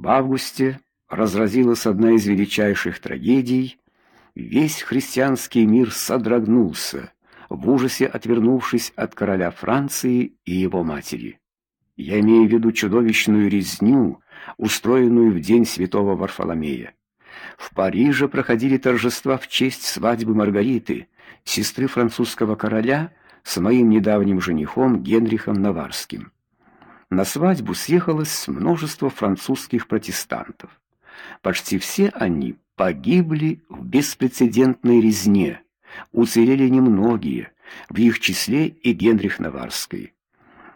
В августе разразилась одна из величайших трагедий. Весь христианский мир содрогнулся, в ужасе отвернувшись от короля Франции и его матери. Я имею в виду чудовищную резню, устроенную в день святого Варфоломея. В Париже проходили торжества в честь свадьбы Маргариты, сестры французского короля, с моим недавним женихом Генрихом Наварским. На свадьбу съехалось множество французских протестантов. Почти все они погибли в беспрецедентной резне. Уцелели немногие, в их числе и Генрих Наварский.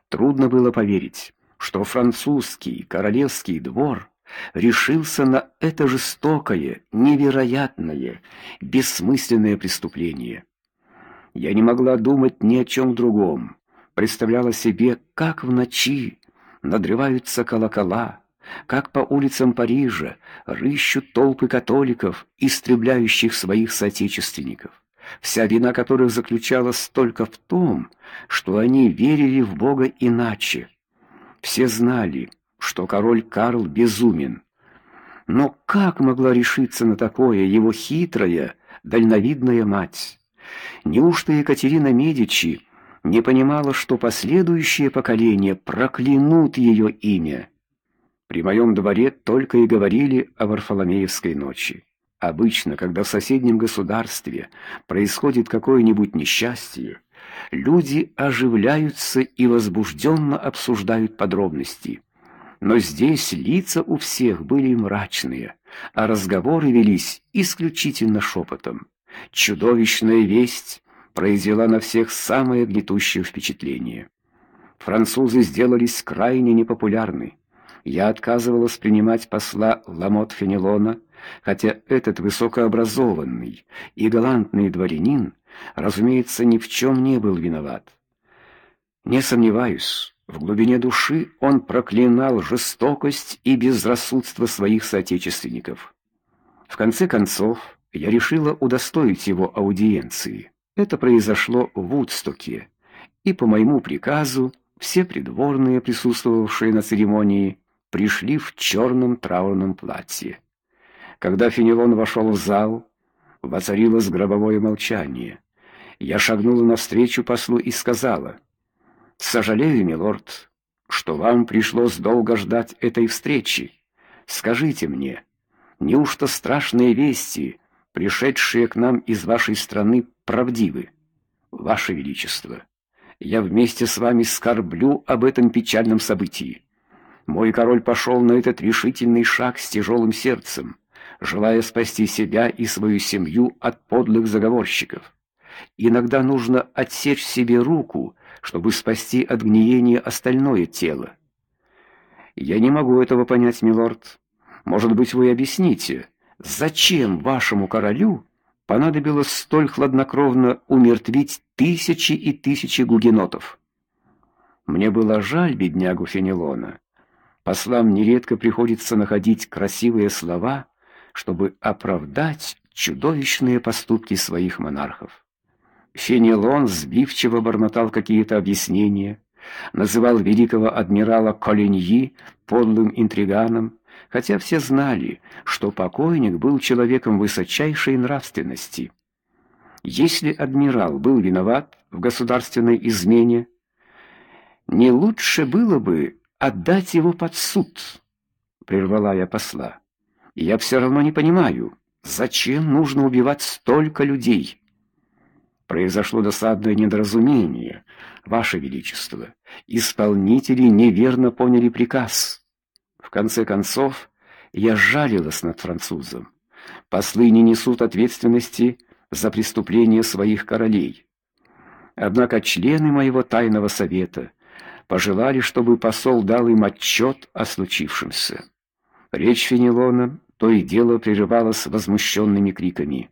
Трудно было поверить, что французский королевский двор решился на это жестокое, невероятное, бессмысленное преступление. Я не могла думать ни о чем другом. Представляла себе, как в ночи надрываются колокола, как по улицам Парижа рыщут толпы католиков, истребляющих своих соотечественников вся вина которых заключалась только в том, что они верили в Бога иначе. Все знали, что король Карл безумен. Но как могла решиться на такое его хитрая, дальновидная мать? Неужто Екатерина Медичи не понимала, что последующие поколения проклянут ее имя? При моем дворе только и говорили о Варфоломеевской ночи. Обычно, когда в соседнем государстве происходит какое-нибудь несчастье, люди оживляются и возбужденно обсуждают подробности. Но здесь лица у всех были мрачные, а разговоры велись исключительно шепотом. Чудовищная весть произвела на всех самое гнетущее впечатление. Французы сделались крайне непопулярны. Я отказывалась принимать посла Ламот Фенелона, хотя этот высокообразованный и галантный дворянин, разумеется, ни в чем не был виноват. Не сомневаюсь, в глубине души он проклинал жестокость и безрассудство своих соотечественников. В конце концов, я решила удостоить его аудиенции. Это произошло в Вудстоке, и по моему приказу все придворные, присутствовавшие на церемонии, пришли в черном траурном платье. Когда Фенелон вошел в зал, воцарилось гробовое молчание. Я шагнула навстречу послу и сказала: "Сожалею, милорд, что вам пришлось долго ждать этой встречи. Скажите мне, неужто страшные вести, пришедшие к нам из вашей страны, правдивы? Ваше величество, я вместе с вами скорблю об этом печальном событии. Мой король пошел на этот решительный шаг с тяжелым сердцем, желая спасти себя и свою семью от подлых заговорщиков. Иногда нужно отсечь себе руку, чтобы спасти от гниения остальное тело. Я не могу этого понять, милорд. Может быть, вы объясните, зачем вашему королю понадобилось столь хладнокровно умертвить тысячи и тысячи гугенотов? Мне было жаль беднягу Фенелона. Послам нередко приходится находить красивые слова, чтобы оправдать чудовищные поступки своих монархов. Фенелон сбивчиво бормотал какие-то объяснения, называл великого адмирала Колиньи подлым интриганом, хотя все знали, что покойник был человеком высочайшей нравственности. Если адмирал был виноват в государственной измене, не лучше было бы отдать его под суд, прервала я посла. Я все равно не понимаю, зачем нужно убивать столько людей. Произошло досадное недоразумение, ваше величество. Исполнители неверно поняли приказ. Конце концов, я жалилась над французом. Послы не несут ответственности за преступления своих королей. Однако члены моего тайного совета пожелали, чтобы посол дал им отчет о случившемся. Речь Фенелона то и дело прерывалась возмущенными криками.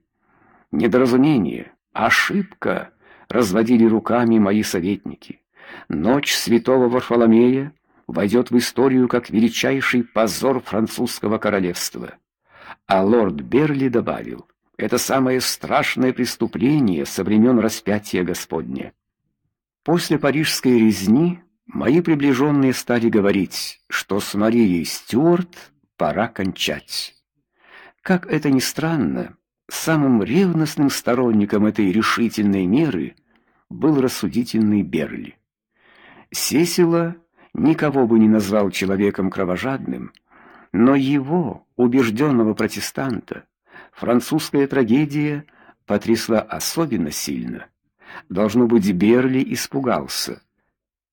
Недоразумение, ошибка, разводили руками мои советники. Ночь святого Варфоломея войдет в историю как величайший позор французского королевства. А лорд Берли добавил: это самое страшное преступление со времен распятия Господня. После парижской резни Мои приближенные стали говорить, что с Марией Стюарт пора кончать. Как это ни странно, самым ревностным сторонником этой решительной меры был рассудительный Берли. Сесила никого бы не назвал человеком кровожадным, но его, убежденного протестанта, французская трагедия потрясла особенно сильно. Должно быть, Берли испугался,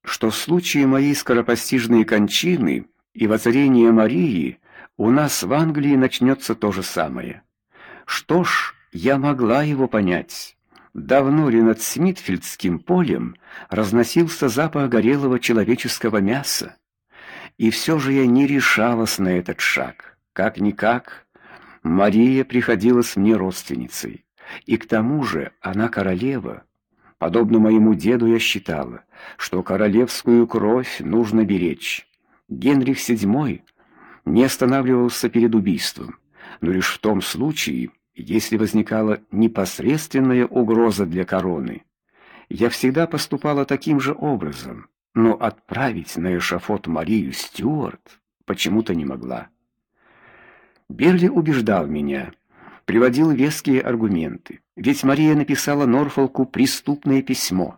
что в случае моей скоропостижной кончины и воцарения Марии у нас в Англии начнется то же самое. Что ж, я могла его понять. Давно ли над Смитфильдским полем разносился запах горелого человеческого мяса? И все же я не решалась на этот шаг. Как никак, Мария приходилась мне родственницей, и к тому же она королева. Подобно моему деду я считала, что королевскую кровь нужно беречь. Генрих VII не останавливался перед убийством, но лишь в том случае, если возникала непосредственная угроза для короны. Я всегда поступала таким же образом, но отправить на эшафот Марию Стюарт почему-то не могла. Берли убеждал меня, приводил веские аргументы. Ведь Мария написала Норфолку преступное письмо,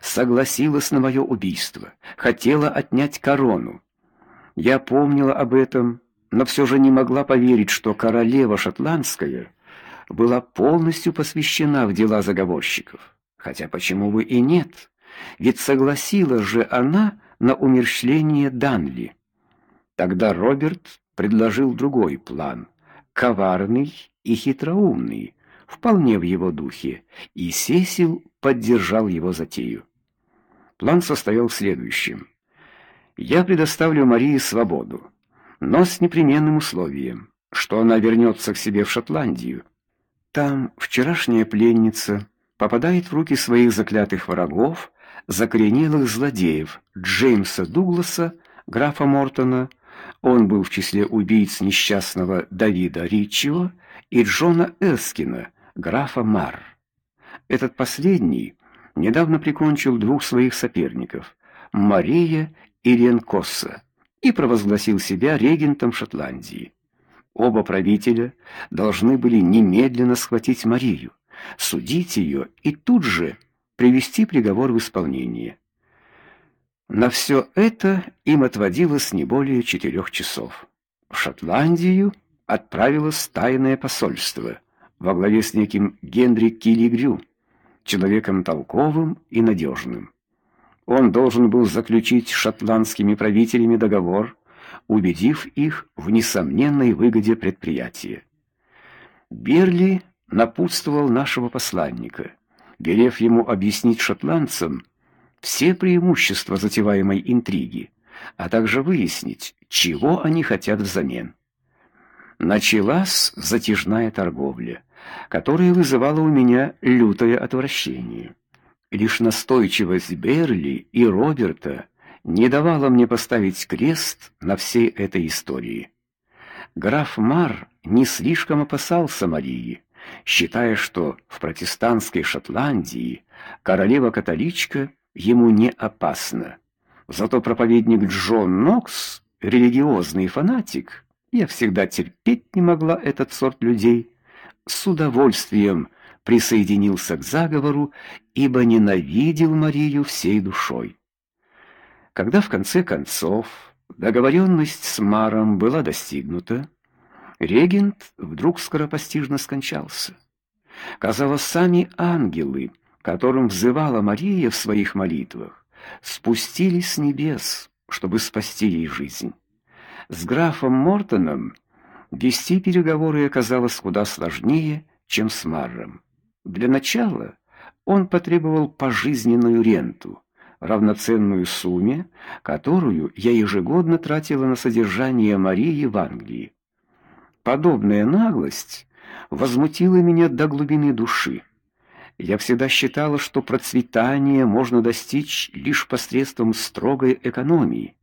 согласилась на мое убийство, хотела отнять корону. Я помнила об этом, но все же не могла поверить, что королева шотландская была полностью посвящена в дела заговорщиков. Хотя почему бы и нет? Ведь согласилась же она на умерщвление Данли. Тогда Роберт предложил другой план, коварный и хитроумный, вполне в его духе, и Сесил поддержал его затею. План состоял в следующем: я предоставлю Марии свободу, но с непременным условием, что она вернется к себе в Шотландию. Там вчерашняя пленница попадает в руки своих заклятых врагов, закоренелых злодеев Джеймса Дугласа, графа Мортона. Он был в числе убийц несчастного Давида Риччио и Джона Эскина, графа Мар. Этот последний недавно прикончил двух своих соперников Мария и Ренкосса и провозгласил себя регентом Шотландии. Оба правителя должны были немедленно схватить Марию, судить ее и тут же привести приговор в исполнение. На все это им отводилось не более четырех часов. В Шотландию отправилось тайное посольство во главе с неким Генри Киллигрю, человеком толковым и надежным. Он должен был заключить с шотландскими правителями договор убедив их в несомненной выгоде предприятия. Берли напутствовал нашего посланника, велев ему объяснить шотландцам все преимущества затеваемой интриги, а также выяснить, чего они хотят взамен. Началась затяжная торговля, которая вызывала у меня лютое отвращение. Лишь настойчивость Берли и Роберта не давало мне поставить крест на всей этой истории. Граф Мар не слишком опасался Марии, считая, что в протестантской Шотландии королева-католичка ему не опасна. Зато проповедник Джон Нокс, религиозный фанатик, я всегда терпеть не могла этот сорт людей, с удовольствием присоединился к заговору, ибо ненавидел Марию всей душой. Когда в конце концов договоренность с Маром была достигнута, регент вдруг скоропостижно скончался. Казалось, сами ангелы, которым взывала Мария в своих молитвах, спустились с небес, чтобы спасти ей жизнь. С графом Мортоном вести переговоры оказалось куда сложнее, чем с Маром. Для начала он потребовал пожизненную ренту, равноценную сумме, которую я ежегодно тратила на содержание Марии в Англии. Подобная наглость возмутила меня до глубины души. Я всегда считала, что процветание можно достичь лишь посредством строгой экономии,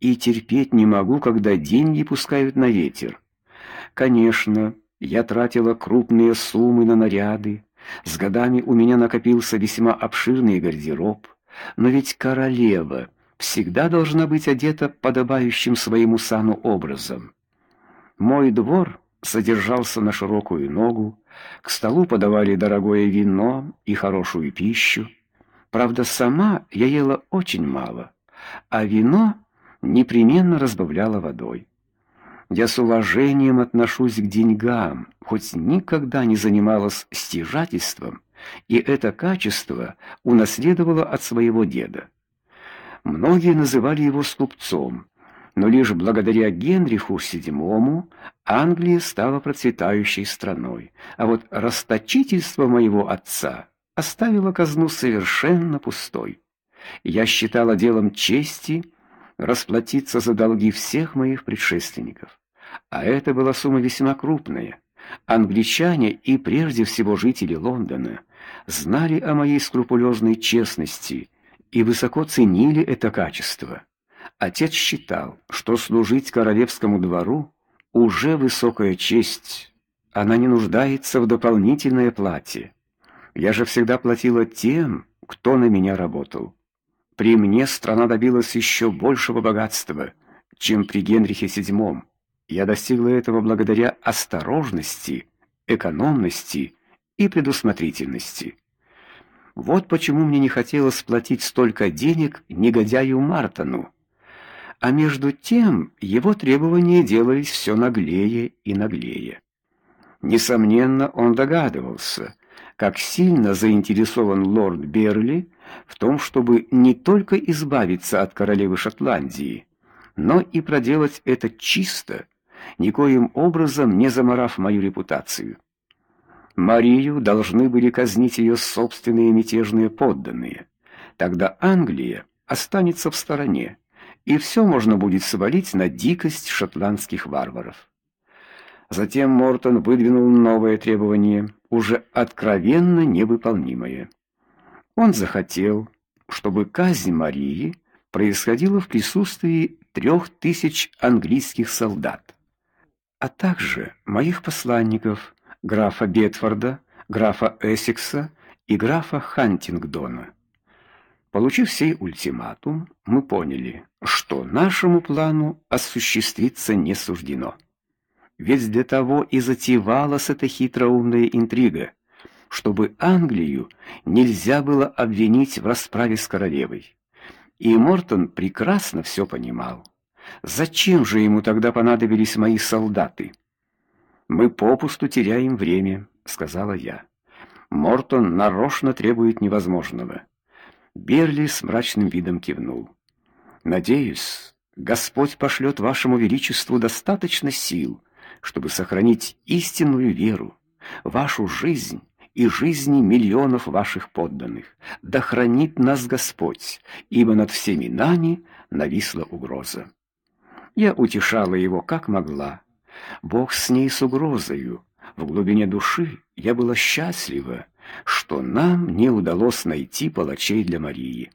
и терпеть не могу, когда деньги пускают на ветер. Конечно, я тратила крупные суммы на наряды. С годами у меня накопился весьма обширный гардероб. Но ведь королева всегда должна быть одета подобающим своему сану образом. Мой двор содержался на широкую ногу, к столу подавали дорогое вино и хорошую пищу. Правда, сама я ела очень мало, а вино непременно разбавляла водой. Я с уважением отношусь к деньгам, хоть никогда не занималась стяжательством, и это качество унаследовала от своего деда. Многие называли его скупцом, но лишь благодаря Генриху VII Англия стала процветающей страной, а вот расточительство моего отца оставило казну совершенно пустой. Я считала делом чести расплатиться за долги всех моих предшественников, а это была сумма весьма крупная. Англичане и прежде всего жители Лондона знали о моей скрупулезной честности и высоко ценили это качество. Отец считал, что служить королевскому двору уже высокая честь. Она не нуждается в дополнительной оплате. Я же всегда платила тем, кто на меня работал. При мне страна добилась еще большего богатства, чем при Генрихе VII. Я достигла этого благодаря осторожности, экономности и предусмотрительности. Вот почему мне не хотелось платить столько денег негодяю Мартону. А между тем его требования делались все наглее и наглее. Несомненно, он догадывался, как сильно заинтересован лорд Берли в том, чтобы не только избавиться от королевы Шотландии, но и проделать это чисто, никоим образом не заморав мою репутацию. Марию должны были казнить ее собственные мятежные подданные. Тогда Англия останется в стороне и все можно будет свалить на дикость шотландских варваров. Затем Мортон выдвинул новое требование, уже откровенно невыполнимое. Он захотел, чтобы казнь Марии происходила в присутствии трех тысяч английских солдат, а также моих посланников, графа Бетфорда, графа Эссекса и графа Хантингдона. Получив сей ультиматум, мы поняли, что нашему плану осуществиться не суждено. Ведь для того и затевалась эта хитроумная интрига, чтобы Англию нельзя было обвинить в расправе с королевой. И Мортон прекрасно все понимал. Зачем же ему тогда понадобились мои солдаты? Мы попусту теряем время, сказала я. Мортон нарочно требует невозможного. Берли с мрачным видом кивнул. Надеюсь, Господь пошлет вашему величеству достаточно сил, чтобы сохранить истинную веру, вашу жизнь и жизни миллионов ваших подданных. Да хранит нас Господь, ибо над всеми нами нависла угроза. Я утешала его как могла. Бог с ней с угрозою. В глубине души я была счастлива, что нам не удалось найти палачей для Марии.